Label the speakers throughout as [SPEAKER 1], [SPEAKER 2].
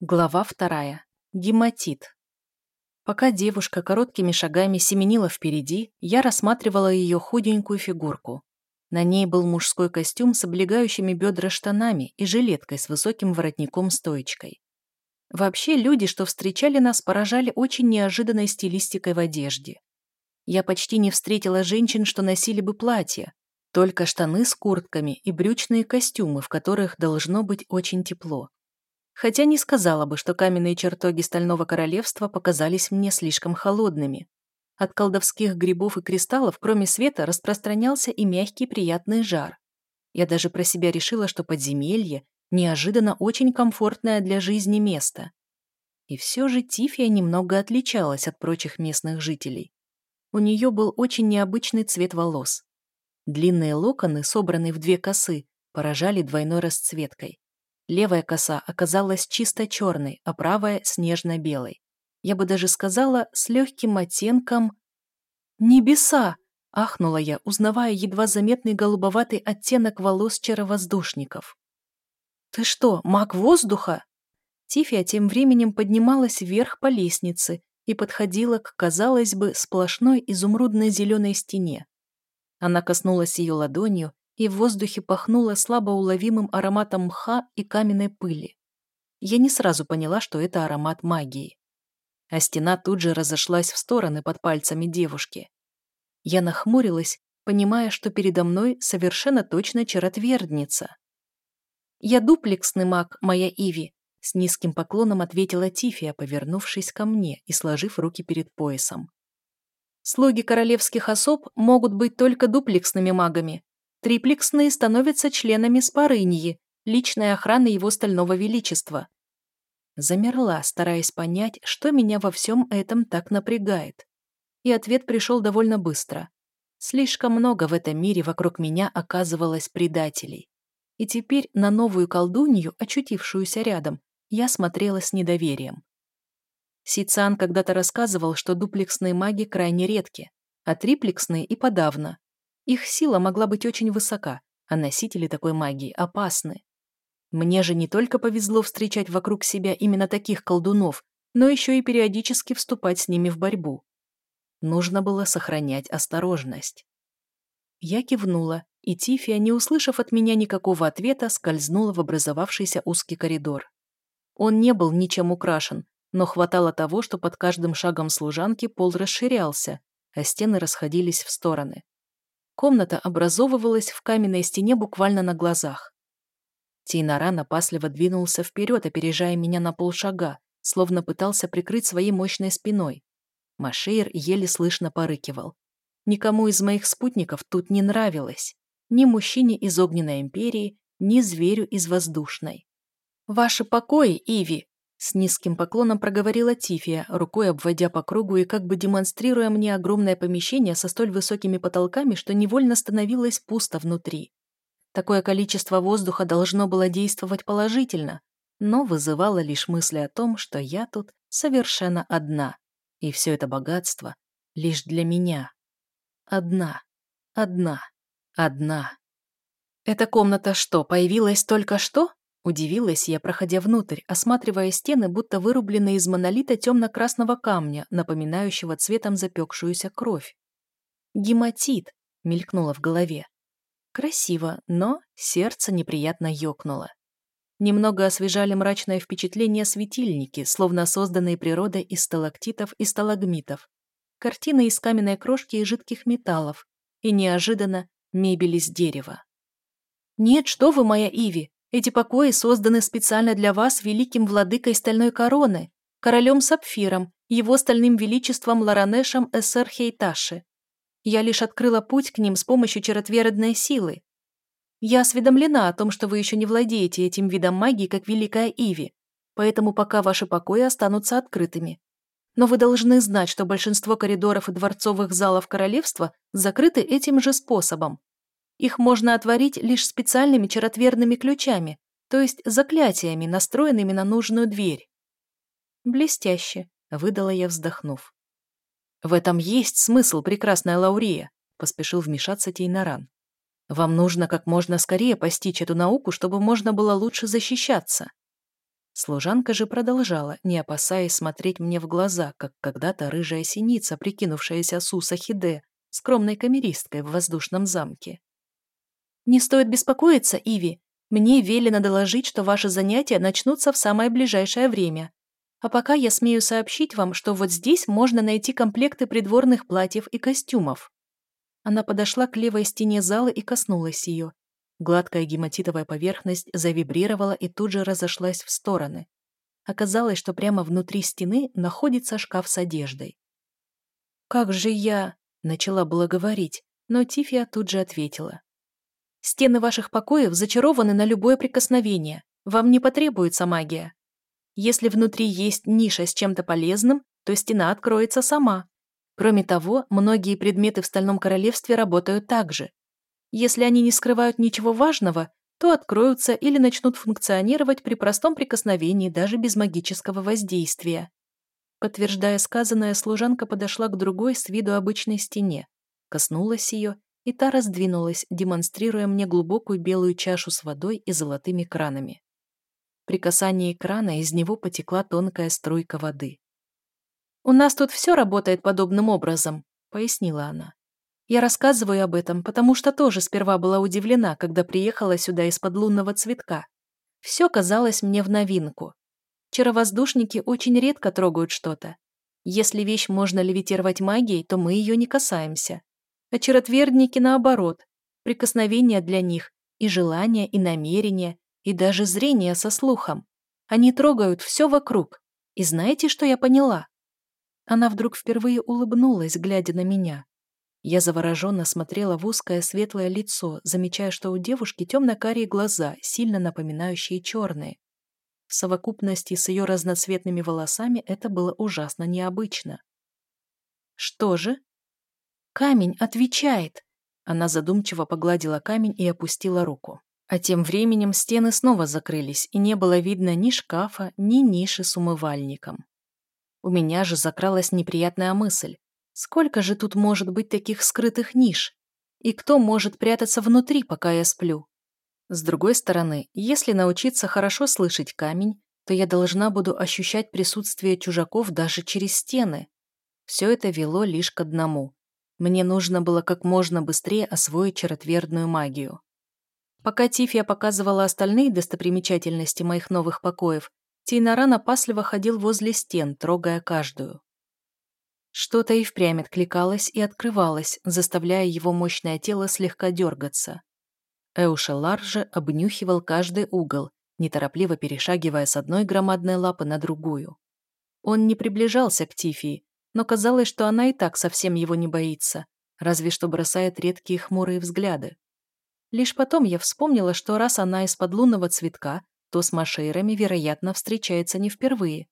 [SPEAKER 1] Глава вторая. Гематит. Пока девушка короткими шагами семенила впереди, я рассматривала ее худенькую фигурку. На ней был мужской костюм с облегающими бедра штанами и жилеткой с высоким воротником-стоечкой. Вообще, люди, что встречали нас, поражали очень неожиданной стилистикой в одежде. Я почти не встретила женщин, что носили бы платья, только штаны с куртками и брючные костюмы, в которых должно быть очень тепло. Хотя не сказала бы, что каменные чертоги Стального Королевства показались мне слишком холодными. От колдовских грибов и кристаллов, кроме света, распространялся и мягкий приятный жар. Я даже про себя решила, что подземелье неожиданно очень комфортное для жизни место. И все же Тифия немного отличалась от прочих местных жителей. У нее был очень необычный цвет волос. Длинные локоны, собранные в две косы, поражали двойной расцветкой. Левая коса оказалась чисто черной, а правая – снежно-белой. Я бы даже сказала, с легким оттенком... «Небеса!» – ахнула я, узнавая едва заметный голубоватый оттенок волос чаровоздушников. «Ты что, маг воздуха?» Тифия тем временем поднималась вверх по лестнице и подходила к, казалось бы, сплошной изумрудно-зеленой стене. Она коснулась ее ладонью, и в воздухе пахнуло слабо уловимым ароматом мха и каменной пыли. Я не сразу поняла, что это аромат магии. А стена тут же разошлась в стороны под пальцами девушки. Я нахмурилась, понимая, что передо мной совершенно точно чаротвердница. «Я дуплексный маг, моя Иви», — с низким поклоном ответила Тифия, повернувшись ко мне и сложив руки перед поясом. «Слуги королевских особ могут быть только дуплексными магами, Триплексные становятся членами Спарыньи, личной охраны его стального величества. Замерла, стараясь понять, что меня во всем этом так напрягает. И ответ пришел довольно быстро. Слишком много в этом мире вокруг меня оказывалось предателей. И теперь на новую колдунью, очутившуюся рядом, я смотрела с недоверием. Сицан когда-то рассказывал, что дуплексные маги крайне редки, а триплексные и подавно. Их сила могла быть очень высока, а носители такой магии опасны. Мне же не только повезло встречать вокруг себя именно таких колдунов, но еще и периодически вступать с ними в борьбу. Нужно было сохранять осторожность. Я кивнула, и Тифия, не услышав от меня никакого ответа, скользнула в образовавшийся узкий коридор. Он не был ничем украшен, но хватало того, что под каждым шагом служанки пол расширялся, а стены расходились в стороны. Комната образовывалась в каменной стене буквально на глазах. Тейнаран опасливо двинулся вперед, опережая меня на полшага, словно пытался прикрыть своей мощной спиной. Машейр еле слышно порыкивал. Никому из моих спутников тут не нравилось. Ни мужчине из Огненной Империи, ни зверю из Воздушной. «Ваши покои, Иви!» С низким поклоном проговорила Тифия, рукой обводя по кругу и как бы демонстрируя мне огромное помещение со столь высокими потолками, что невольно становилось пусто внутри. Такое количество воздуха должно было действовать положительно, но вызывало лишь мысли о том, что я тут совершенно одна, и все это богатство лишь для меня. Одна, одна, одна. Эта комната что, появилась только что? Удивилась я, проходя внутрь, осматривая стены, будто вырубленные из монолита темно-красного камня, напоминающего цветом запекшуюся кровь. «Гематит!» — мелькнуло в голове. Красиво, но сердце неприятно ёкнуло. Немного освежали мрачное впечатление светильники, словно созданные природой из сталактитов и сталагмитов. Картины из каменной крошки и жидких металлов. И неожиданно мебель из дерева. «Нет, что вы, моя Иви!» Эти покои созданы специально для вас великим владыкой Стальной Короны, королем Сапфиром, его стальным величеством Ларанешем Эссер Хейташи. Я лишь открыла путь к ним с помощью черотверодной силы. Я осведомлена о том, что вы еще не владеете этим видом магии, как Великая Иви, поэтому пока ваши покои останутся открытыми. Но вы должны знать, что большинство коридоров и дворцовых залов королевства закрыты этим же способом. Их можно отворить лишь специальными чаротверными ключами, то есть заклятиями, настроенными на нужную дверь. «Блестяще», — выдала я, вздохнув. «В этом есть смысл, прекрасная Лаурия», — поспешил вмешаться Тейнаран. «Вам нужно как можно скорее постичь эту науку, чтобы можно было лучше защищаться». Служанка же продолжала, не опасаясь смотреть мне в глаза, как когда-то рыжая синица, прикинувшаяся Суса Хиде, скромной камеристкой в воздушном замке. «Не стоит беспокоиться, Иви. Мне велено доложить, что ваши занятия начнутся в самое ближайшее время. А пока я смею сообщить вам, что вот здесь можно найти комплекты придворных платьев и костюмов». Она подошла к левой стене зала и коснулась ее, Гладкая гематитовая поверхность завибрировала и тут же разошлась в стороны. Оказалось, что прямо внутри стены находится шкаф с одеждой. «Как же я...» — начала было говорить, но Тифия тут же ответила. «Стены ваших покоев зачарованы на любое прикосновение. Вам не потребуется магия. Если внутри есть ниша с чем-то полезным, то стена откроется сама. Кроме того, многие предметы в Стальном Королевстве работают так же. Если они не скрывают ничего важного, то откроются или начнут функционировать при простом прикосновении даже без магического воздействия. Подтверждая сказанное, служанка подошла к другой с виду обычной стене, коснулась ее, и та раздвинулась, демонстрируя мне глубокую белую чашу с водой и золотыми кранами. При касании крана из него потекла тонкая струйка воды. «У нас тут все работает подобным образом», — пояснила она. Я рассказываю об этом, потому что тоже сперва была удивлена, когда приехала сюда из-под лунного цветка. Все казалось мне в новинку. Чаровоздушники очень редко трогают что-то. Если вещь можно левитировать магией, то мы ее не касаемся. А чаротвердники наоборот. Прикосновения для них и желания, и намерения, и даже зрение со слухом. Они трогают все вокруг. И знаете, что я поняла? Она вдруг впервые улыбнулась, глядя на меня. Я завороженно смотрела в узкое светлое лицо, замечая, что у девушки темно-карие глаза, сильно напоминающие черные. В совокупности с ее разноцветными волосами это было ужасно необычно. «Что же?» «Камень отвечает!» Она задумчиво погладила камень и опустила руку. А тем временем стены снова закрылись, и не было видно ни шкафа, ни ниши с умывальником. У меня же закралась неприятная мысль. Сколько же тут может быть таких скрытых ниш? И кто может прятаться внутри, пока я сплю? С другой стороны, если научиться хорошо слышать камень, то я должна буду ощущать присутствие чужаков даже через стены. Все это вело лишь к одному. Мне нужно было как можно быстрее освоить чаротвердную магию. Пока Тифия показывала остальные достопримечательности моих новых покоев, Тейнаран опасливо ходил возле стен, трогая каждую. Что-то и впрямь откликалось и открывалось, заставляя его мощное тело слегка дергаться. Эушелар же обнюхивал каждый угол, неторопливо перешагивая с одной громадной лапы на другую. Он не приближался к Тифии, но казалось, что она и так совсем его не боится, разве что бросает редкие хмурые взгляды. Лишь потом я вспомнила, что раз она из-под лунного цветка, то с машейрами, вероятно, встречается не впервые.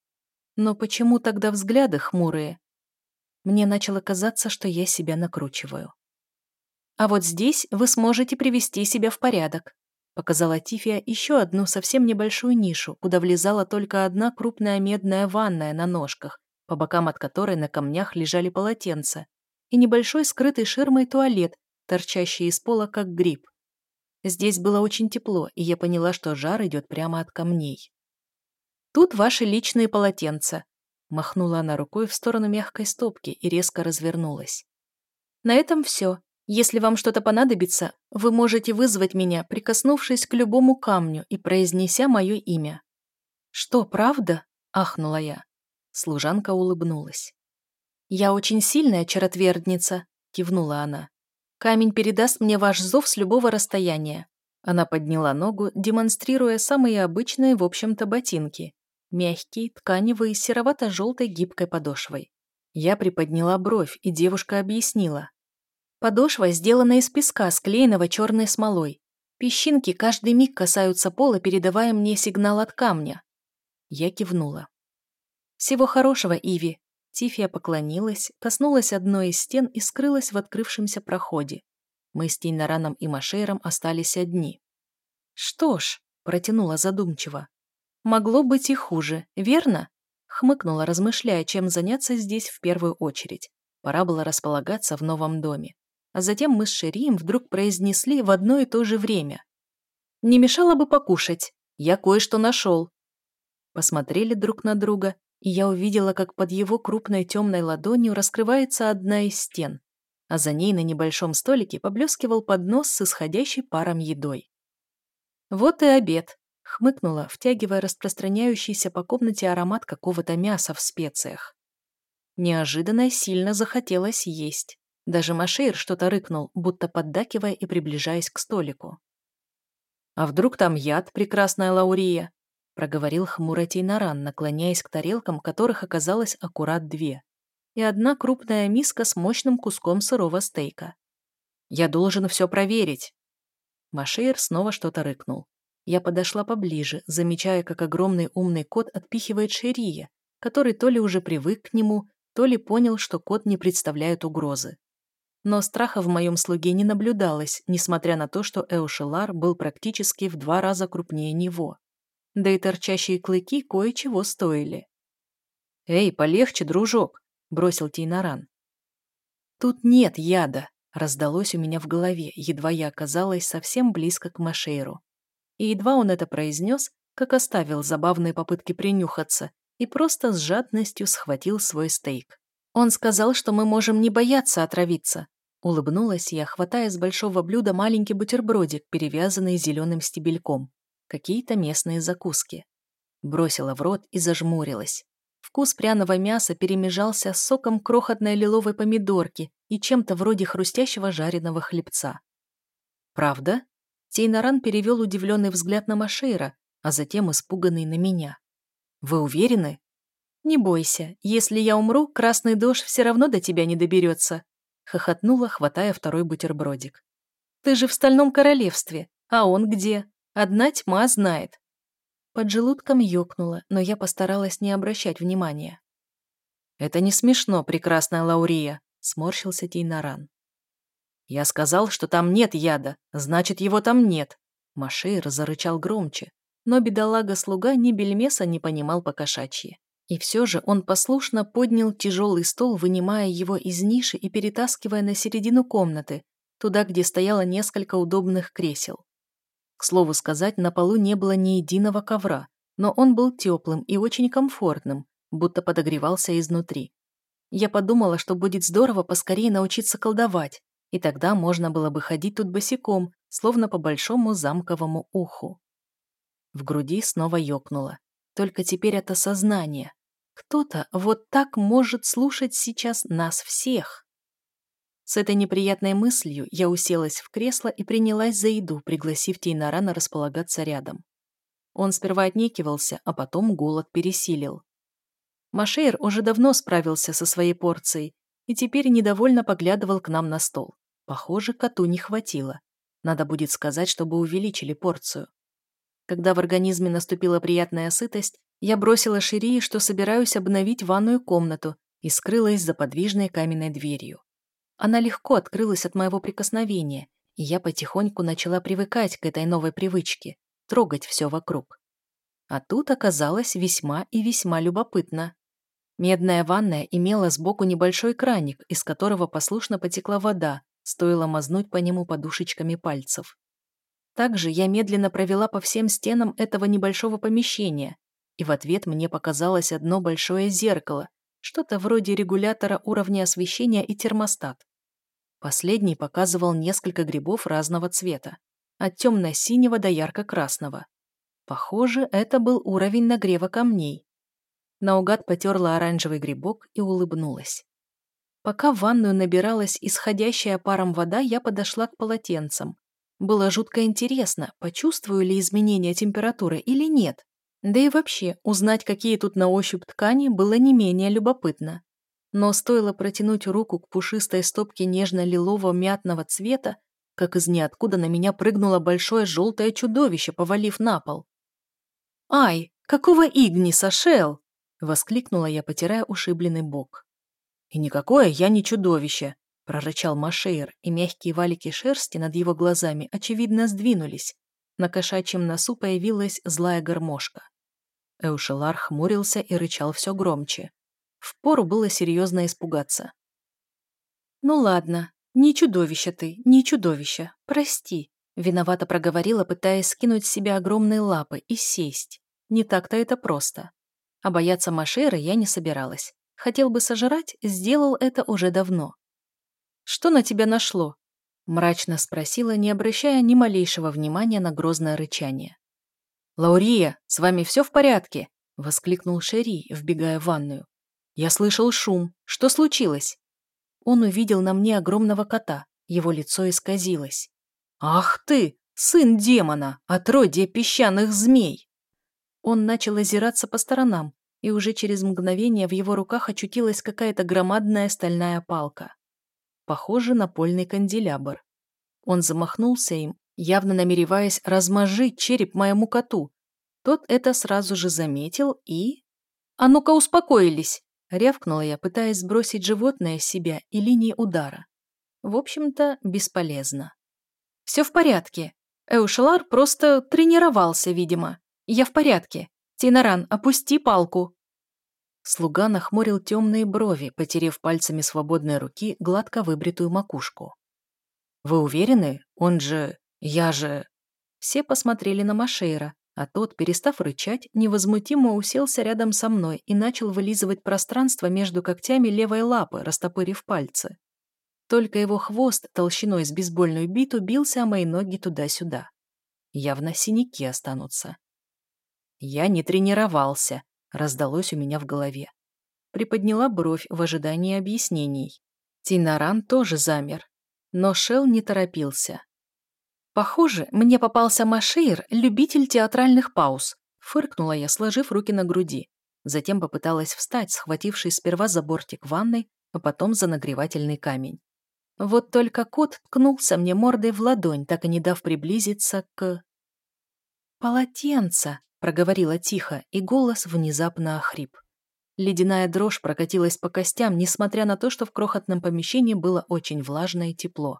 [SPEAKER 1] Но почему тогда взгляды хмурые? Мне начало казаться, что я себя накручиваю. «А вот здесь вы сможете привести себя в порядок», показала Тифия еще одну совсем небольшую нишу, куда влезала только одна крупная медная ванная на ножках, по бокам от которой на камнях лежали полотенца, и небольшой скрытый ширмой туалет, торчащий из пола как гриб. Здесь было очень тепло, и я поняла, что жар идет прямо от камней. «Тут ваши личные полотенца», Махнула она рукой в сторону мягкой стопки и резко развернулась. «На этом все. Если вам что-то понадобится, вы можете вызвать меня, прикоснувшись к любому камню и произнеся мое имя». «Что, правда?» – ахнула я. Служанка улыбнулась. «Я очень сильная чаротвердница», – кивнула она. «Камень передаст мне ваш зов с любого расстояния». Она подняла ногу, демонстрируя самые обычные, в общем-то, ботинки, Мягкий, тканевый, с серовато-желтой гибкой подошвой. Я приподняла бровь, и девушка объяснила. Подошва сделана из песка, склеенного черной смолой. Песчинки каждый миг касаются пола, передавая мне сигнал от камня. Я кивнула. «Всего хорошего, Иви!» Тифия поклонилась, коснулась одной из стен и скрылась в открывшемся проходе. Мы с Тейнараном и Машейром остались одни. «Что ж», — протянула задумчиво, Могло быть и хуже, верно? Хмыкнула, размышляя, чем заняться здесь в первую очередь. Пора было располагаться в новом доме. А затем мы с Шерием вдруг произнесли в одно и то же время. «Не мешало бы покушать. Я кое-что нашел». посмотрели друг на друга, и я увидела, как под его крупной темной ладонью раскрывается одна из стен, а за ней на небольшом столике поблескивал поднос с исходящей паром едой. «Вот и обед», — хмыкнула, втягивая распространяющийся по комнате аромат какого-то мяса в специях. Неожиданно сильно захотелось есть. Даже Машейр что-то рыкнул, будто поддакивая и приближаясь к столику. «А вдруг там яд, прекрасная Лаурия?» Проговорил хмуро Тейнаран, наклоняясь к тарелкам, которых оказалось аккурат две, и одна крупная миска с мощным куском сырого стейка. «Я должен все проверить!» Машейр снова что-то рыкнул. Я подошла поближе, замечая, как огромный умный кот отпихивает Шерия, который то ли уже привык к нему, то ли понял, что кот не представляет угрозы. Но страха в моем слуге не наблюдалось, несмотря на то, что Эушелар был практически в два раза крупнее него да и торчащие клыки кое-чего стоили. «Эй, полегче, дружок!» – бросил Тейнаран. «Тут нет яда», – раздалось у меня в голове, едва я оказалась совсем близко к Машейру. И едва он это произнес, как оставил забавные попытки принюхаться и просто с жадностью схватил свой стейк. «Он сказал, что мы можем не бояться отравиться», Улыбнулась я, хватая с большого блюда маленький бутербродик, перевязанный зеленым стебельком какие-то местные закуски. Бросила в рот и зажмурилась. Вкус пряного мяса перемежался с соком крохотной лиловой помидорки и чем-то вроде хрустящего жареного хлебца. «Правда?» Тейнаран перевел удивленный взгляд на Машейра, а затем испуганный на меня. «Вы уверены?» «Не бойся, если я умру, красный дождь все равно до тебя не доберется», хохотнула, хватая второй бутербродик. «Ты же в Стальном Королевстве, а он где?» Одна тьма знает. Под желудком ёкнуло, но я постаралась не обращать внимания. «Это не смешно, прекрасная Лаурия», — сморщился Тейнаран. «Я сказал, что там нет яда, значит, его там нет». Машейр зарычал громче, но бедолага-слуга ни бельмеса не понимал по-кошачьи. И все же он послушно поднял тяжелый стол, вынимая его из ниши и перетаскивая на середину комнаты, туда, где стояло несколько удобных кресел. К слову сказать, на полу не было ни единого ковра, но он был теплым и очень комфортным, будто подогревался изнутри. Я подумала, что будет здорово поскорее научиться колдовать, и тогда можно было бы ходить тут босиком, словно по большому замковому уху. В груди снова ёкнуло. Только теперь это сознание. Кто-то вот так может слушать сейчас нас всех. С этой неприятной мыслью я уселась в кресло и принялась за еду, пригласив Тейнарана располагаться рядом. Он сперва отнекивался, а потом голод пересилил. Машейр уже давно справился со своей порцией и теперь недовольно поглядывал к нам на стол. Похоже, коту не хватило. Надо будет сказать, чтобы увеличили порцию. Когда в организме наступила приятная сытость, я бросила Ширии, что собираюсь обновить ванную комнату и скрылась за подвижной каменной дверью. Она легко открылась от моего прикосновения, и я потихоньку начала привыкать к этой новой привычке – трогать все вокруг. А тут оказалось весьма и весьма любопытно. Медная ванная имела сбоку небольшой краник, из которого послушно потекла вода, стоило мазнуть по нему подушечками пальцев. Также я медленно провела по всем стенам этого небольшого помещения, и в ответ мне показалось одно большое зеркало, что-то вроде регулятора уровня освещения и термостат. Последний показывал несколько грибов разного цвета, от темно-синего до ярко-красного. Похоже, это был уровень нагрева камней. Наугад потерла оранжевый грибок и улыбнулась. Пока в ванную набиралась исходящая паром вода, я подошла к полотенцам. Было жутко интересно, почувствую ли изменение температуры или нет. Да и вообще, узнать, какие тут на ощупь ткани, было не менее любопытно. Но стоило протянуть руку к пушистой стопке нежно-лилового мятного цвета, как из ниоткуда на меня прыгнуло большое желтое чудовище, повалив на пол. «Ай, какого Игниса, Шел!» — воскликнула я, потирая ушибленный бок. «И никакое я не чудовище!» — прорычал Машейр, и мягкие валики шерсти над его глазами, очевидно, сдвинулись. На кошачьем носу появилась злая гармошка. Эушелар хмурился и рычал все громче. Впору было серьезно испугаться. «Ну ладно, не чудовище ты, не чудовище, прости», виновато проговорила, пытаясь скинуть с себя огромные лапы и сесть. не так-то это просто. А бояться Машеры я не собиралась. Хотел бы сожрать, сделал это уже давно. «Что на тебя нашло?» Мрачно спросила, не обращая ни малейшего внимания на грозное рычание. «Лаурия, с вами все в порядке?» — воскликнул Шерри, вбегая в ванную. «Я слышал шум. Что случилось?» Он увидел на мне огромного кота. Его лицо исказилось. «Ах ты, сын демона, отродье песчаных змей!» Он начал озираться по сторонам, и уже через мгновение в его руках очутилась какая-то громадная стальная палка. Похоже на польный канделябр. Он замахнулся им, явно намереваясь размозжить череп моему коту. Тот это сразу же заметил и... «А ну-ка успокоились!» — рявкнула я, пытаясь сбросить животное с себя и линии удара. В общем-то, бесполезно. «Все в порядке. Эушелар просто тренировался, видимо. Я в порядке. Тинаран, опусти палку!» Слуга нахмурил темные брови, потерев пальцами свободной руки гладко выбритую макушку. «Вы уверены? Он же... Я же...» Все посмотрели на Машейра, а тот, перестав рычать, невозмутимо уселся рядом со мной и начал вылизывать пространство между когтями левой лапы, растопырив пальцы. Только его хвост толщиной с бейсбольную биту бился о мои ноги туда-сюда. Явно синяки останутся. «Я не тренировался», — раздалось у меня в голове. Приподняла бровь в ожидании объяснений. Тинаран тоже замер, но Шел не торопился. «Похоже, мне попался Машейр, любитель театральных пауз», — фыркнула я, сложив руки на груди. Затем попыталась встать, схватившись сперва за бортик ванной, а потом за нагревательный камень. Вот только кот ткнулся мне мордой в ладонь, так и не дав приблизиться к... «Полотенце!» проговорила тихо, и голос внезапно охрип. Ледяная дрожь прокатилась по костям, несмотря на то, что в крохотном помещении было очень влажно и тепло.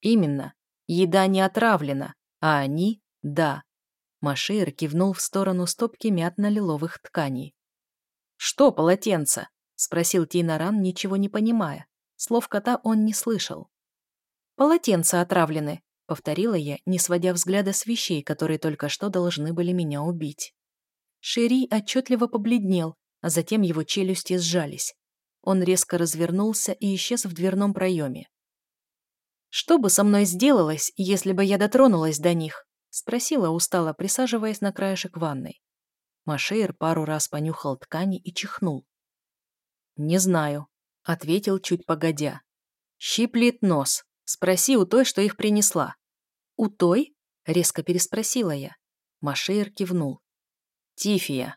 [SPEAKER 1] Именно. Еда не отравлена, а они – да. Машир кивнул в сторону стопки мятно-лиловых тканей. «Что полотенце?» – спросил Тейнаран, ничего не понимая. Слов кота он не слышал. «Полотенца отравлены», Повторила я, не сводя взгляда с вещей, которые только что должны были меня убить. Шири отчетливо побледнел, а затем его челюсти сжались. Он резко развернулся и исчез в дверном проеме. «Что бы со мной сделалось, если бы я дотронулась до них?» — спросила устало, присаживаясь на краешек ванной. Машейр пару раз понюхал ткани и чихнул. «Не знаю», — ответил чуть погодя. «Щиплет нос. Спроси у той, что их принесла. «У той?» — резко переспросила я. Машейр кивнул. «Тифия».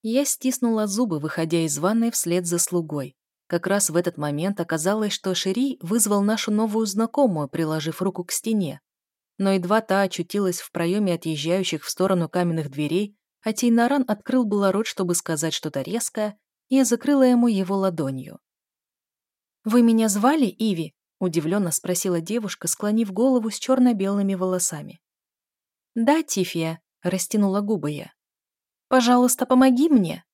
[SPEAKER 1] Я стиснула зубы, выходя из ванной вслед за слугой. Как раз в этот момент оказалось, что Шири вызвал нашу новую знакомую, приложив руку к стене. Но едва та очутилась в проеме отъезжающих в сторону каменных дверей, а Тейнаран открыл было рот, чтобы сказать что-то резкое, и я закрыла ему его ладонью. «Вы меня звали, Иви?» Удивленно спросила девушка, склонив голову с черно-белыми волосами. «Да, Тифия», — растянула губы я. «Пожалуйста, помоги мне».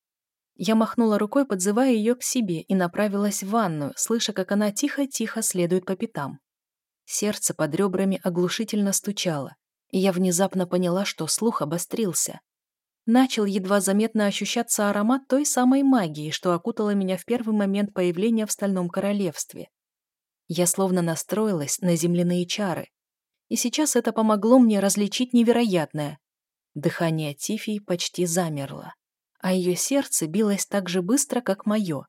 [SPEAKER 1] Я махнула рукой, подзывая ее к себе, и направилась в ванную, слыша, как она тихо-тихо следует по пятам. Сердце под ребрами оглушительно стучало, и я внезапно поняла, что слух обострился. Начал едва заметно ощущаться аромат той самой магии, что окутала меня в первый момент появления в Стальном Королевстве. Я словно настроилась на земляные чары. И сейчас это помогло мне различить невероятное. Дыхание Тифии почти замерло, а ее сердце билось так же быстро, как мое.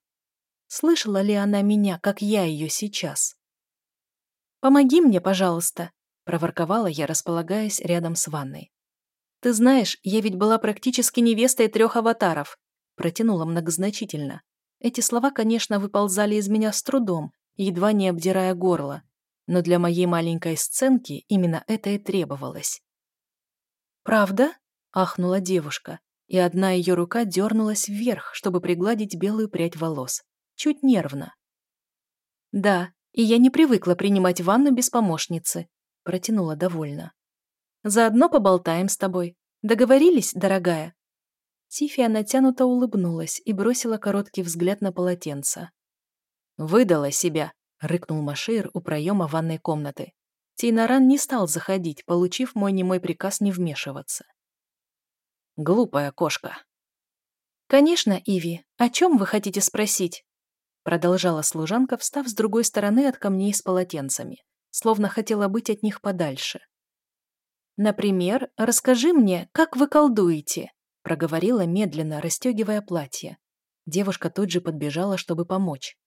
[SPEAKER 1] Слышала ли она меня, как я ее сейчас? «Помоги мне, пожалуйста», — проворковала я, располагаясь рядом с ванной. «Ты знаешь, я ведь была практически невестой трех аватаров», — протянула многозначительно. Эти слова, конечно, выползали из меня с трудом, едва не обдирая горло, но для моей маленькой сценки именно это и требовалось. «Правда?» – ахнула девушка, и одна ее рука дернулась вверх, чтобы пригладить белую прядь волос. Чуть нервно. «Да, и я не привыкла принимать ванну без помощницы», – протянула довольно. «Заодно поболтаем с тобой. Договорились, дорогая?» Тифия натянуто улыбнулась и бросила короткий взгляд на полотенце. «Выдала себя», — рыкнул Машир у проема ванной комнаты. Тейнаран не стал заходить, получив мой немой приказ не вмешиваться. Глупая кошка. «Конечно, Иви, о чем вы хотите спросить?» Продолжала служанка, встав с другой стороны от камней с полотенцами, словно хотела быть от них подальше. «Например, расскажи мне, как вы колдуете?» проговорила медленно, расстегивая платье. Девушка тут же подбежала, чтобы помочь.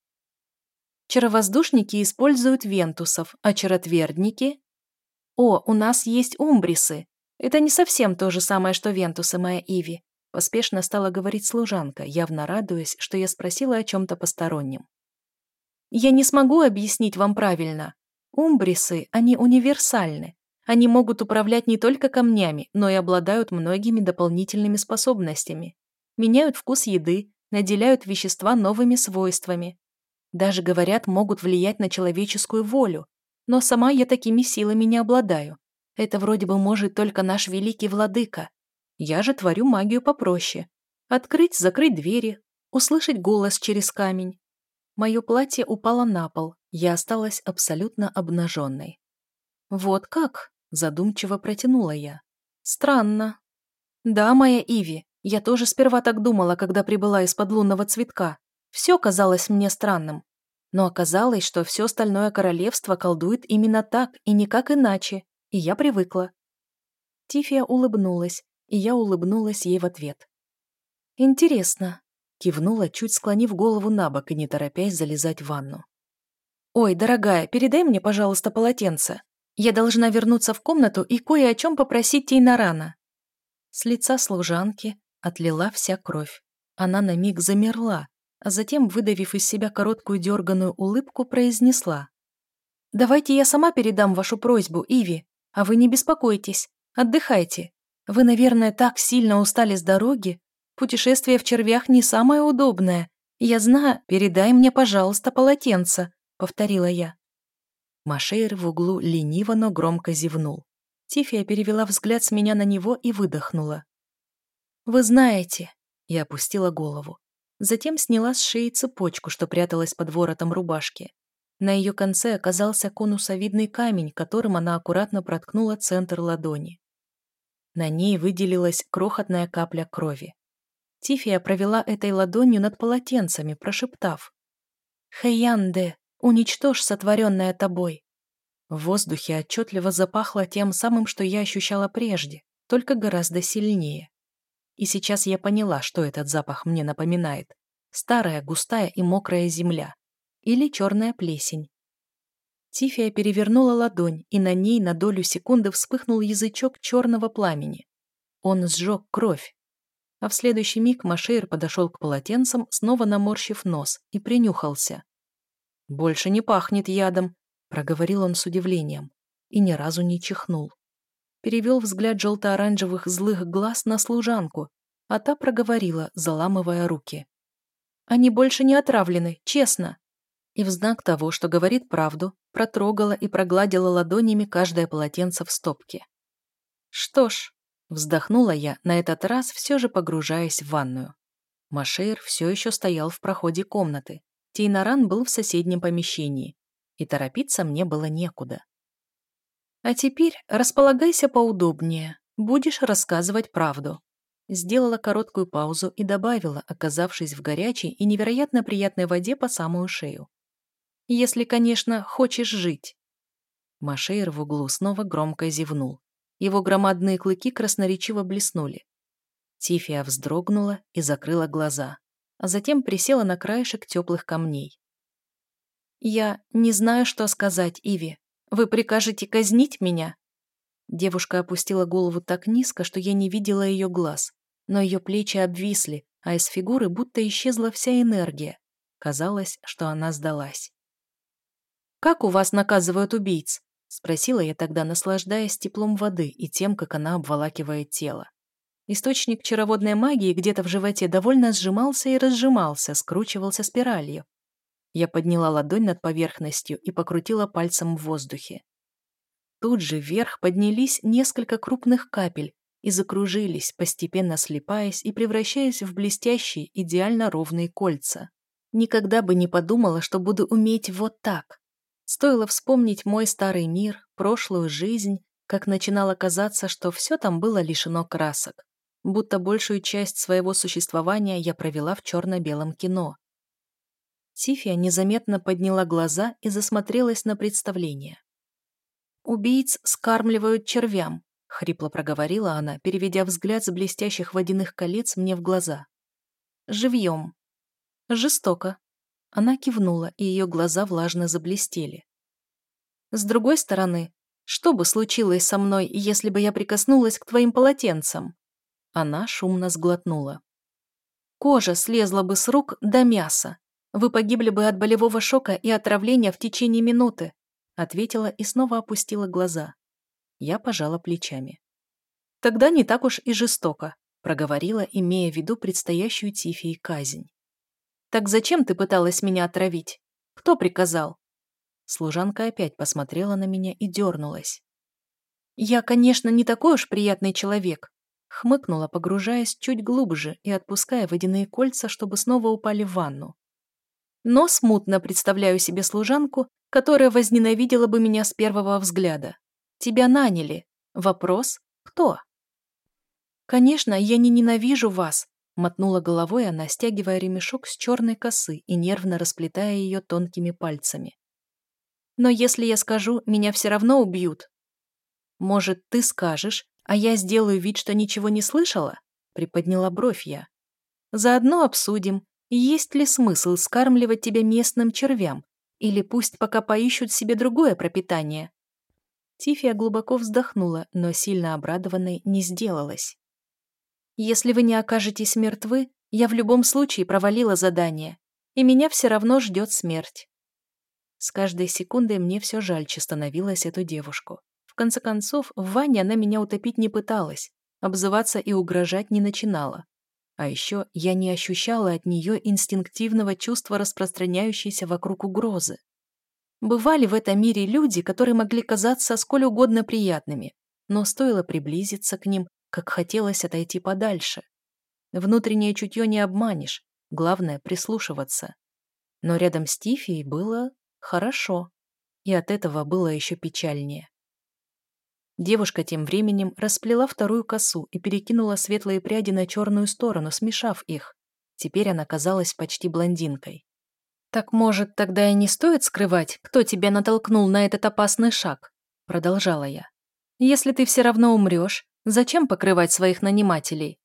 [SPEAKER 1] Чаровоздушники используют вентусов, а чаротвердники... О, у нас есть умбрисы. Это не совсем то же самое, что вентусы, моя Иви. Поспешно стала говорить служанка, явно радуясь, что я спросила о чем-то постороннем. Я не смогу объяснить вам правильно. Умбрисы, они универсальны. Они могут управлять не только камнями, но и обладают многими дополнительными способностями. Меняют вкус еды, наделяют вещества новыми свойствами. Даже, говорят, могут влиять на человеческую волю. Но сама я такими силами не обладаю. Это вроде бы может только наш великий владыка. Я же творю магию попроще. Открыть, закрыть двери, услышать голос через камень. Мое платье упало на пол, я осталась абсолютно обнаженной. «Вот как?» – задумчиво протянула я. «Странно». «Да, моя Иви, я тоже сперва так думала, когда прибыла из-под лунного цветка. Все казалось мне странным. Но оказалось, что все остальное королевство колдует именно так и никак иначе, и я привыкла. Тифия улыбнулась, и я улыбнулась ей в ответ. «Интересно», — кивнула, чуть склонив голову на бок и не торопясь залезать в ванну. «Ой, дорогая, передай мне, пожалуйста, полотенце. Я должна вернуться в комнату и кое о чем попросить Тейнарана». С лица служанки отлила вся кровь. Она на миг замерла, а затем, выдавив из себя короткую дерганую улыбку, произнесла. «Давайте я сама передам вашу просьбу, Иви, а вы не беспокойтесь, отдыхайте. Вы, наверное, так сильно устали с дороги. Путешествие в червях не самое удобное. Я знаю, передай мне, пожалуйста, полотенце», — повторила я. Машейр в углу лениво, но громко зевнул. Тифия перевела взгляд с меня на него и выдохнула. «Вы знаете», — я опустила голову. Затем сняла с шеи цепочку, что пряталась под воротом рубашки. На ее конце оказался конусовидный камень, которым она аккуратно проткнула центр ладони. На ней выделилась крохотная капля крови. Тифия провела этой ладонью над полотенцами, прошептав. «Хэянде, уничтожь сотворенное тобой». В воздухе отчетливо запахло тем самым, что я ощущала прежде, только гораздо сильнее. И сейчас я поняла, что этот запах мне напоминает. Старая, густая и мокрая земля. Или черная плесень. Тифия перевернула ладонь, и на ней на долю секунды вспыхнул язычок черного пламени. Он сжег кровь. А в следующий миг Машейр подошел к полотенцам, снова наморщив нос, и принюхался. «Больше не пахнет ядом», — проговорил он с удивлением, и ни разу не чихнул перевел взгляд желто-оранжевых злых глаз на служанку, а та проговорила, заламывая руки. «Они больше не отравлены, честно!» И в знак того, что говорит правду, протрогала и прогладила ладонями каждое полотенце в стопке. «Что ж», — вздохнула я, на этот раз все же погружаясь в ванную. Машейр все еще стоял в проходе комнаты. Тейнаран был в соседнем помещении, и торопиться мне было некуда. А теперь располагайся поудобнее, будешь рассказывать правду. Сделала короткую паузу и добавила, оказавшись в горячей и невероятно приятной воде по самую шею. Если, конечно, хочешь жить. Машейр в углу снова громко зевнул. Его громадные клыки красноречиво блеснули. Тифия вздрогнула и закрыла глаза, а затем присела на краешек теплых камней. «Я не знаю, что сказать, Иви. Вы прикажете казнить меня?» Девушка опустила голову так низко, что я не видела ее глаз, но ее плечи обвисли, а из фигуры будто исчезла вся энергия. Казалось, что она сдалась. «Как у вас наказывают убийц?» — спросила я тогда, наслаждаясь теплом воды и тем, как она обволакивает тело. Источник чароводной магии где-то в животе довольно сжимался и разжимался, скручивался спиралью. Я подняла ладонь над поверхностью и покрутила пальцем в воздухе. Тут же вверх поднялись несколько крупных капель и закружились, постепенно слипаясь и превращаясь в блестящие, идеально ровные кольца. Никогда бы не подумала, что буду уметь вот так. Стоило вспомнить мой старый мир, прошлую жизнь, как начинало казаться, что все там было лишено красок. будто большую часть своего существования я провела в черно-белом кино. Тифия незаметно подняла глаза и засмотрелась на представление. «Убийц скармливают червям», — хрипло проговорила она, переведя взгляд с блестящих водяных колец мне в глаза. «Живьем. Жестоко». Она кивнула, и ее глаза влажно заблестели. «С другой стороны, что бы случилось со мной, если бы я прикоснулась к твоим полотенцам?» Она шумно сглотнула. «Кожа слезла бы с рук до мяса. Вы погибли бы от болевого шока и отравления в течение минуты ответила и снова опустила глаза. Я пожала плечами. Тогда не так уж и жестоко, проговорила, имея в виду предстоящую Тифии казнь. Так зачем ты пыталась меня отравить? Кто приказал? Служанка опять посмотрела на меня и дернулась. «Я, конечно, не такой уж приятный человек», хмыкнула, погружаясь чуть глубже и отпуская водяные кольца, чтобы снова упали в ванну. Но смутно представляю себе служанку, которая возненавидела бы меня с первого взгляда. Тебя наняли. Вопрос – кто? Конечно, я не ненавижу вас, мотнула головой она, стягивая ремешок с черной косы и нервно расплетая ее тонкими пальцами. Но если я скажу, меня все равно убьют. Может, ты скажешь, а я сделаю вид, что ничего не слышала? Приподняла бровь я. Заодно обсудим, есть ли смысл скармливать тебя местным червям, или пусть пока поищут себе другое пропитание. Тифия глубоко вздохнула, но сильно обрадованной не сделалась. «Если вы не окажетесь мертвы, я в любом случае провалила задание, и меня все равно ждет смерть». С каждой секундой мне все жальче становилось эту девушку. В конце концов, в ванне она меня утопить не пыталась, обзываться и угрожать не начинала. А еще я не ощущала от нее инстинктивного чувства распространяющейся вокруг угрозы. Бывали в этом мире люди, которые могли казаться сколь угодно приятными, но стоило приблизиться к ним, как хотелось отойти подальше. Внутреннее чутье не обманешь, главное — прислушиваться. Но рядом с Тифией было хорошо, и от этого было еще печальнее. Девушка тем временем расплела вторую косу и перекинула светлые пряди на черную сторону, смешав их. Теперь она казалась почти блондинкой. «Так, может, тогда и не стоит скрывать, кто тебя натолкнул на этот опасный шаг?» Продолжала я. «Если ты все равно умрешь, зачем покрывать своих нанимателей?»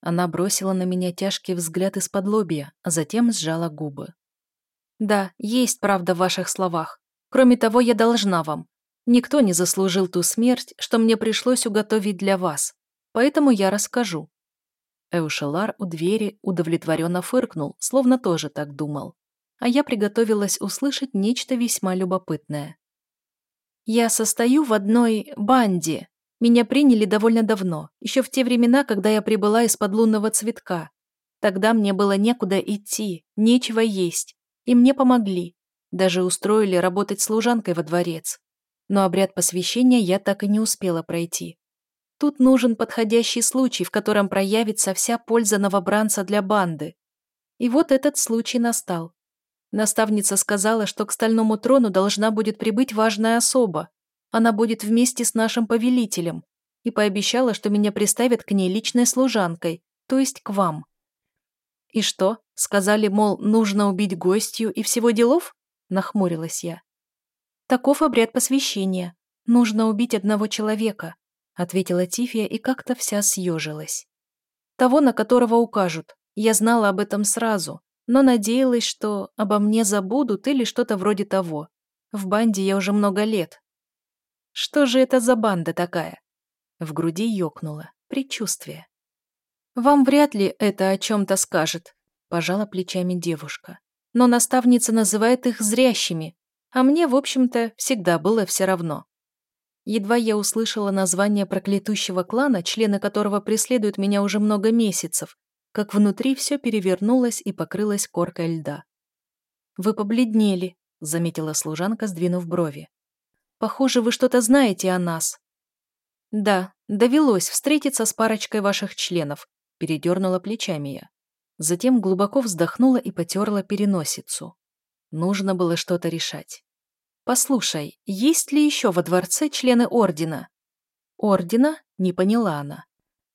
[SPEAKER 1] Она бросила на меня тяжкий взгляд из-под лобья, а затем сжала губы. «Да, есть правда в ваших словах. Кроме того, я должна вам. Никто не заслужил ту смерть, что мне пришлось уготовить для вас. Поэтому я расскажу». Эушелар у двери удовлетворенно фыркнул, словно тоже так думал. А я приготовилась услышать нечто весьма любопытное. «Я состою в одной банде. Меня приняли довольно давно, еще в те времена, когда я прибыла из-под лунного цветка. Тогда мне было некуда идти, нечего есть, и мне помогли. Даже устроили работать служанкой во дворец но обряд посвящения я так и не успела пройти. Тут нужен подходящий случай, в котором проявится вся польза новобранца для банды. И вот этот случай настал. Наставница сказала, что к стальному трону должна будет прибыть важная особа. Она будет вместе с нашим повелителем. И пообещала, что меня приставят к ней личной служанкой, то есть к вам. И что, сказали, мол, нужно убить гостью и всего делов? Нахмурилась я. Таков обряд посвящения. Нужно убить одного человека», ответила Тифия и как-то вся съежилась. «Того, на которого укажут. Я знала об этом сразу, но надеялась, что обо мне забудут или что-то вроде того. В банде я уже много лет». «Что же это за банда такая?» В груди ёкнуло. Предчувствие. «Вам вряд ли это о чем-то скажет», пожала плечами девушка. «Но наставница называет их зрящими, а мне, в общем-то, всегда было все равно. Едва я услышала название проклятущего клана, члены которого преследуют меня уже много месяцев, как внутри все перевернулось и покрылось коркой льда. «Вы побледнели», — заметила служанка, сдвинув брови. «Похоже, вы что-то знаете о нас». «Да, довелось встретиться с парочкой ваших членов», — передернула плечами я. Затем глубоко вздохнула и потерла переносицу. Нужно было что-то решать. «Послушай, есть ли еще во дворце члены Ордена?» «Ордена?» — не поняла она.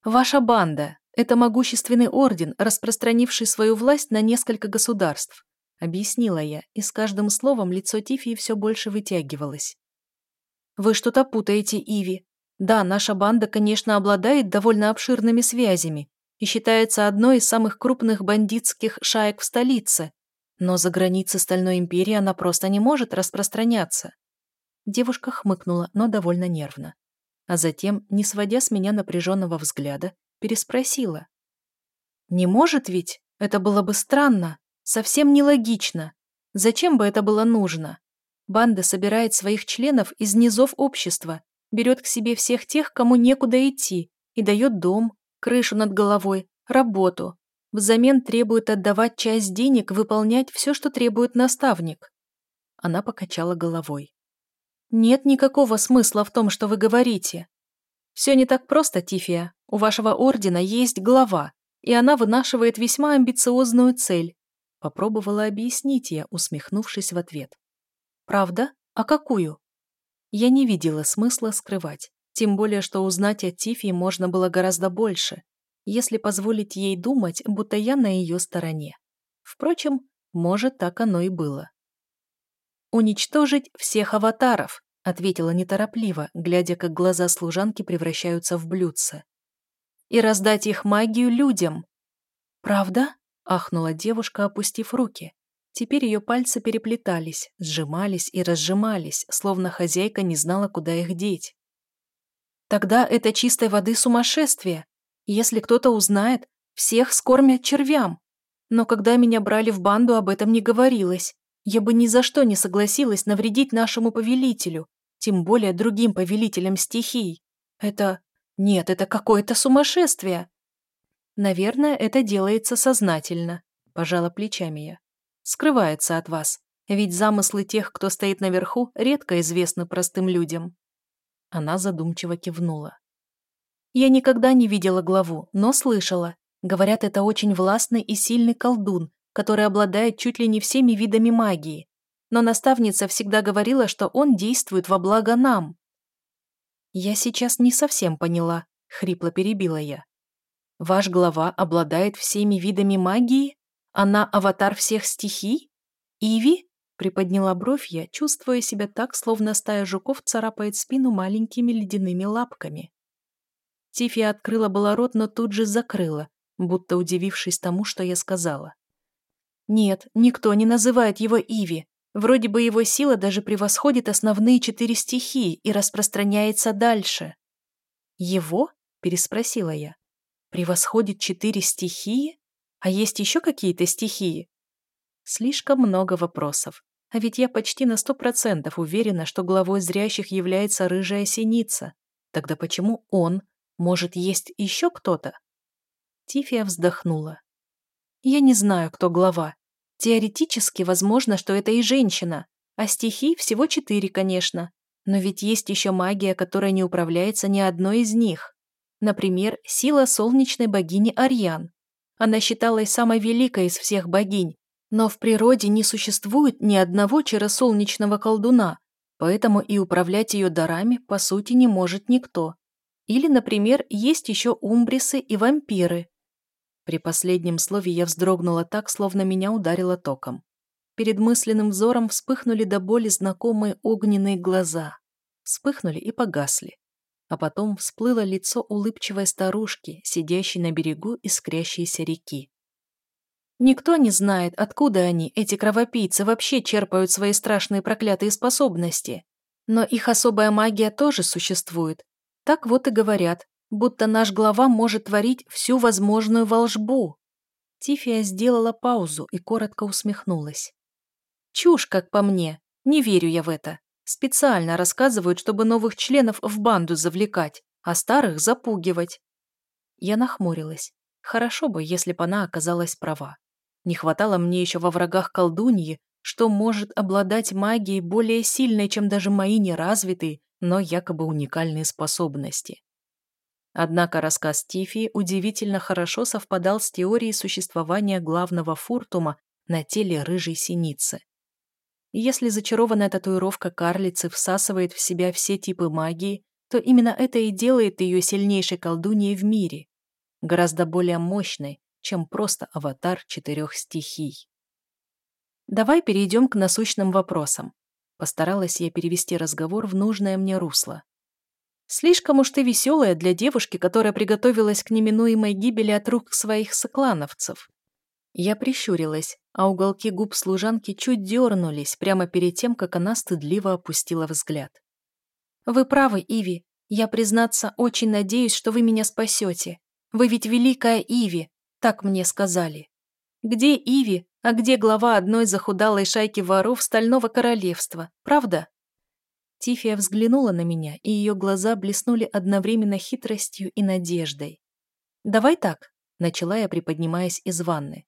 [SPEAKER 1] «Ваша банда. Это могущественный орден, распространивший свою власть на несколько государств, объяснила я, и с каждым словом лицо Тифии все больше вытягивалось. Вы что-то путаете, Иви. Да, наша банда, конечно, обладает довольно обширными связями и считается одной из самых крупных бандитских шаек в столице, но за границы Стальной Империи она просто не может распространяться. Девушка хмыкнула, но довольно нервно. А затем, не сводя с меня напряженного взгляда, переспросила. «Не может ведь? Это было бы странно, совсем нелогично. Зачем бы это было нужно? Банда собирает своих членов из низов общества, берет к себе всех тех, кому некуда идти, и дает дом, крышу над головой, работу. Взамен требует отдавать часть денег, выполнять все, что требует наставник. Она покачала головой. Нет никакого смысла в том, что вы говорите. Все не так просто, Тифия. У вашего ордена есть глава, и она вынашивает весьма амбициозную цель. Попробовала объяснить я, усмехнувшись в ответ. Правда? А какую? Я не видела смысла скрывать. Тем более, что узнать о Тифии можно было гораздо больше, если позволить ей думать, будто я на ее стороне. Впрочем, может, так оно и было. «Уничтожить всех аватаров», — ответила неторопливо, глядя, как глаза служанки превращаются в блюдца. «И раздать их магию людям». «Правда?» — ахнула девушка, опустив руки. Теперь ее пальцы переплетались, сжимались и разжимались, словно хозяйка не знала, куда их деть. «Тогда это чистой воды сумасшествие. Если кто-то узнает, всех скормят червям. Но когда меня брали в банду, об этом не говорилось. Я бы ни за что не согласилась навредить нашему повелителю, тем более другим повелителям стихий. Это... Нет, это какое-то сумасшествие. Наверное, это делается сознательно, пожала плечами я. Скрывается от вас, ведь замыслы тех, кто стоит наверху, редко известны простым людям. Она задумчиво кивнула. Я никогда не видела главу, но слышала. Говорят, это очень властный и сильный колдун, который обладает чуть ли не всеми видами магии. Но наставница всегда говорила, что он действует во благо нам. «Я сейчас не совсем поняла», — хрипло перебила я. «Ваш глава обладает всеми видами магии? Она аватар всех стихий? Иви?» — приподняла бровь я, чувствуя себя так, словно стая жуков царапает спину маленькими ледяными лапками. Тифи открыла было рот, но тут же закрыла, будто удивившись тому, что я сказала. Нет, никто не называет его Иви. Вроде бы его сила даже превосходит основные четыре стихии и распространяется дальше. «Его?» – переспросила я. «Превосходит четыре стихии? А есть еще какие-то стихии?» Слишком много вопросов. А ведь я почти на сто процентов уверена, что главой зрящих является рыжая синица. Тогда почему он? Может, есть еще кто-то? Тифия вздохнула. Я не знаю, кто глава, Теоретически возможно, что это и женщина, а стихий всего четыре, конечно. Но ведь есть еще магия, которая не управляется ни одной из них. Например, сила солнечной богини Арьян. Она считалась самой великой из всех богинь, но в природе не существует ни одного чаросолнечного колдуна, поэтому и управлять ее дарами, по сути, не может никто. Или, например, есть еще умбрисы и вампиры, при последнем слове я вздрогнула так, словно меня ударило током. Перед мысленным взором вспыхнули до боли знакомые огненные глаза. Вспыхнули и погасли. А потом всплыло лицо улыбчивой старушки, сидящей на берегу искрящейся реки. Никто не знает, откуда они, эти кровопийцы, вообще черпают свои страшные проклятые способности. Но их особая магия тоже существует. Так вот и говорят, будто наш глава может творить всю возможную волжбу. Тифия сделала паузу и коротко усмехнулась. Чушь, как по мне. Не верю я в это. Специально рассказывают, чтобы новых членов в банду завлекать, а старых запугивать. Я нахмурилась. Хорошо бы, если бы она оказалась права. Не хватало мне еще во врагах колдуньи, что может обладать магией более сильной, чем даже мои неразвитые, но якобы уникальные способности. Однако рассказ Тифи удивительно хорошо совпадал с теорией существования главного фуртума на теле рыжей синицы. Если зачарованная татуировка карлицы всасывает в себя все типы магии, то именно это и делает ее сильнейшей колдуньей в мире. гораздо более мощной, чем просто аватар четырех стихий. Давай перейдем к насущным вопросам. Постаралась я перевести разговор в нужное мне русло. Слишком уж ты веселая для девушки, которая приготовилась к неминуемой гибели от рук своих соклановцев. Я прищурилась, а уголки губ служанки чуть дернулись прямо перед тем, как она стыдливо опустила взгляд. «Вы правы, Иви. Я, признаться, очень надеюсь, что вы меня спасете. Вы ведь великая Иви, так мне сказали. Где Иви, а где глава одной захудалой шайки воров Стального Королевства, правда?» Тифия взглянула на меня, и ее глаза блеснули одновременно хитростью и надеждой. «Давай так», — начала я, приподнимаясь из ванны.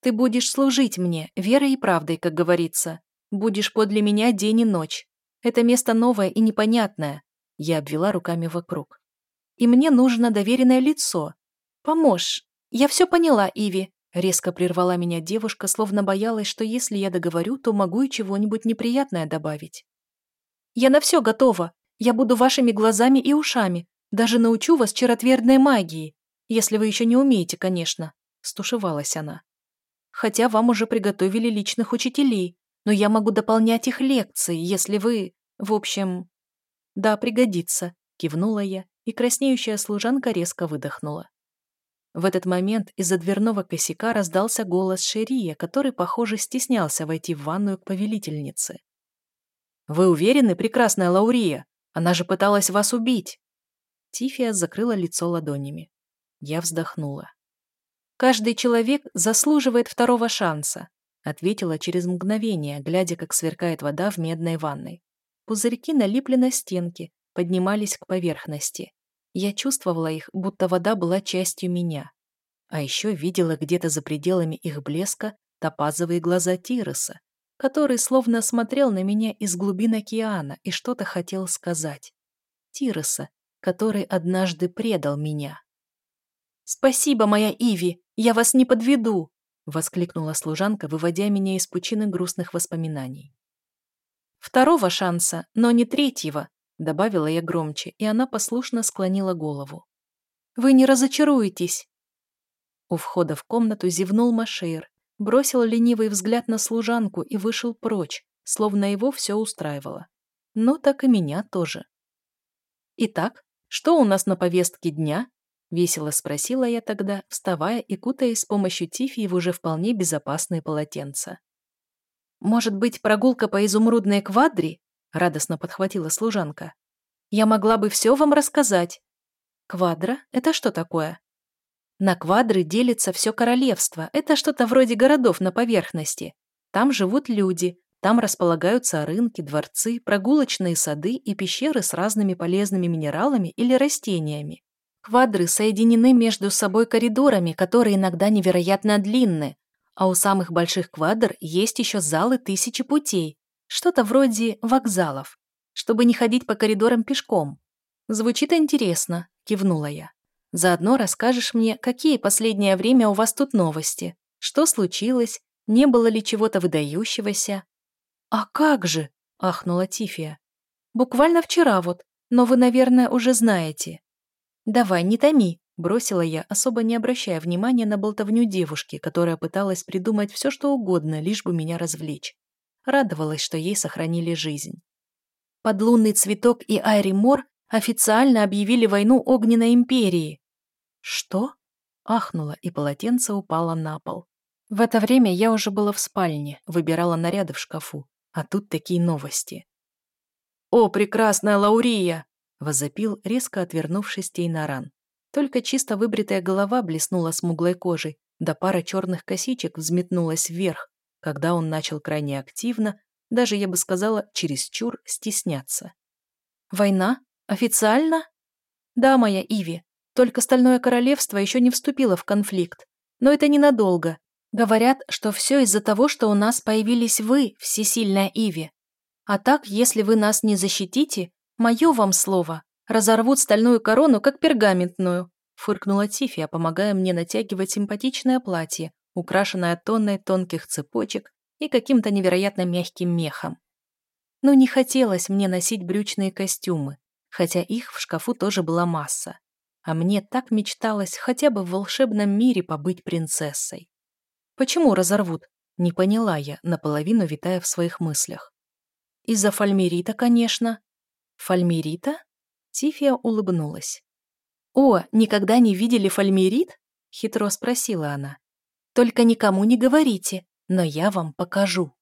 [SPEAKER 1] «Ты будешь служить мне, верой и правдой, как говорится. Будешь подле меня день и ночь. Это место новое и непонятное», — я обвела руками вокруг. «И мне нужно доверенное лицо. Поможешь. Я все поняла, Иви», — резко прервала меня девушка, словно боялась, что если я договорю, то могу и чего-нибудь неприятное добавить. Я на все готова. Я буду вашими глазами и ушами. Даже научу вас черотвердной магии. Если вы еще не умеете, конечно», — стушевалась она. «Хотя вам уже приготовили личных учителей, но я могу дополнять их лекции, если вы... В общем...» «Да, пригодится», — кивнула я, и краснеющая служанка резко выдохнула. В этот момент из-за дверного косяка раздался голос Шерия, который, похоже, стеснялся войти в ванную к повелительнице. «Вы уверены, прекрасная Лаурия? Она же пыталась вас убить!» Тифия закрыла лицо ладонями. Я вздохнула. «Каждый человек заслуживает второго шанса», ответила через мгновение, глядя, как сверкает вода в медной ванной. Пузырьки налипли на стенки, поднимались к поверхности. Я чувствовала их, будто вода была частью меня. А еще видела где-то за пределами их блеска топазовые глаза Тироса, который словно смотрел на меня из глубин океана и что-то хотел сказать. Тироса, который однажды предал меня. «Спасибо, моя Иви, я вас не подведу!» воскликнула служанка, выводя меня из пучины грустных воспоминаний. «Второго шанса, но не третьего», добавила я громче, и она послушно склонила голову. «Вы не разочаруетесь!» У входа в комнату зевнул Машейр, бросил ленивый взгляд на служанку и вышел прочь, словно его все устраивало. Но так и меня тоже. «Итак, что у нас на повестке дня?» — весело спросила я тогда, вставая и кутаясь с помощью Тифи в уже вполне безопасные полотенца. «Может быть, прогулка по изумрудной квадре?» — радостно подхватила служанка. «Я могла бы все вам рассказать». «Квадра? Это что такое?» На квадры делится все королевство. Это что-то вроде городов на поверхности. Там живут люди, там располагаются рынки, дворцы, прогулочные сады и пещеры с разными полезными минералами или растениями. Квадры соединены между собой коридорами, которые иногда невероятно длинны, а у самых больших квадр есть еще залы тысячи путей, что-то вроде вокзалов, чтобы не ходить по коридорам пешком. Звучит интересно, кивнула я. Заодно расскажешь мне, какие последнее время у вас тут новости, что случилось, не было ли чего-то выдающегося. «А как же?» – ахнула Тифия. «Буквально вчера вот, но вы, наверное, уже знаете». «Давай, не томи», – бросила я, особо не обращая внимания на болтовню девушки, которая пыталась придумать все, что угодно, лишь бы меня развлечь. Радовалась, что ей сохранили жизнь. Подлунный цветок и Айри Мор официально объявили войну Огненной Империи. «Что?» – ахнула, и полотенце упало на пол. В это время я уже была в спальне, выбирала наряды в шкафу, а тут такие новости. «О, прекрасная Лаурия!» – возопил, резко отвернувшись Тейнаран. Только чисто выбритая голова блеснула смуглой кожей, да пара черных косичек взметнулась вверх, когда он начал крайне активно, даже, я бы сказала, чересчур стесняться. «Война? Официально?» «Да, моя Иви, только Стальное Королевство еще не вступило в конфликт. Но это ненадолго. Говорят, что все из-за того, что у нас появились вы, всесильная Иви. А так, если вы нас не защитите, мое вам слово, разорвут стальную корону, как пергаментную», фыркнула Тифия, помогая мне натягивать симпатичное платье, украшенное тонной тонких цепочек и каким-то невероятно мягким мехом. Но не хотелось мне носить брючные костюмы, хотя их в шкафу тоже была масса. А мне так мечталось хотя бы в волшебном мире побыть принцессой. Почему разорвут? Не поняла я, наполовину витая в своих мыслях. Из-за фальмерита, конечно. Фальмерита? Тифия улыбнулась. «О, никогда не видели фальмерит?» — хитро спросила она. «Только никому не говорите, но я вам покажу».